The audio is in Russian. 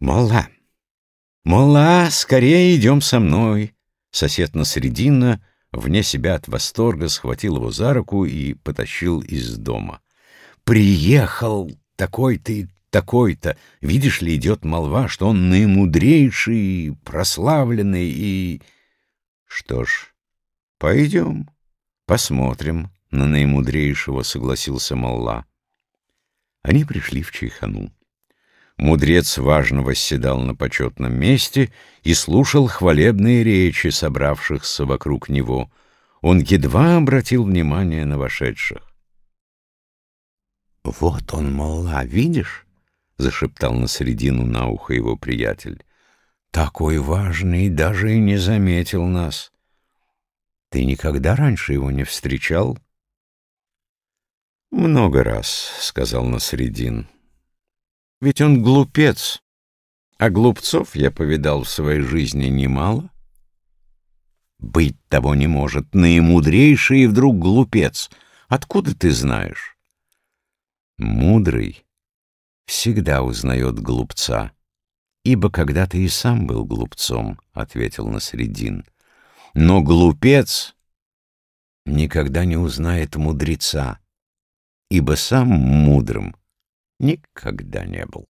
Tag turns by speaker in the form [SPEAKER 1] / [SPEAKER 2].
[SPEAKER 1] Молла! Молла, скорее идем со мной! Сосед на средина, вне себя от восторга, схватил его за руку и потащил из дома. Приехал такой-то и такой-то. Видишь ли, идет молва, что он наимудрейший, прославленный и... Что ж, пойдем, посмотрим на наимудрейшего, согласился Молла. Они пришли в Чайхану. Мудрец важно восседал на почетном месте и слушал хвалебные речи собравшихся вокруг него. Он едва обратил внимание на вошедших. «Вот он, Молла, видишь?» — зашептал на середину на ухо его приятель. «Такой важный, даже и не заметил нас. Ты никогда раньше его не встречал?» «Много раз», — сказал Насредин. «Ведь он глупец, а глупцов я повидал в своей жизни немало». «Быть того не может, наимудрейший и вдруг глупец. Откуда ты знаешь?» «Мудрый всегда узнает глупца, ибо когда-то и сам был глупцом», — ответил Насредин. «Но глупец никогда не узнает мудреца» ибо сам мудрым никогда не был.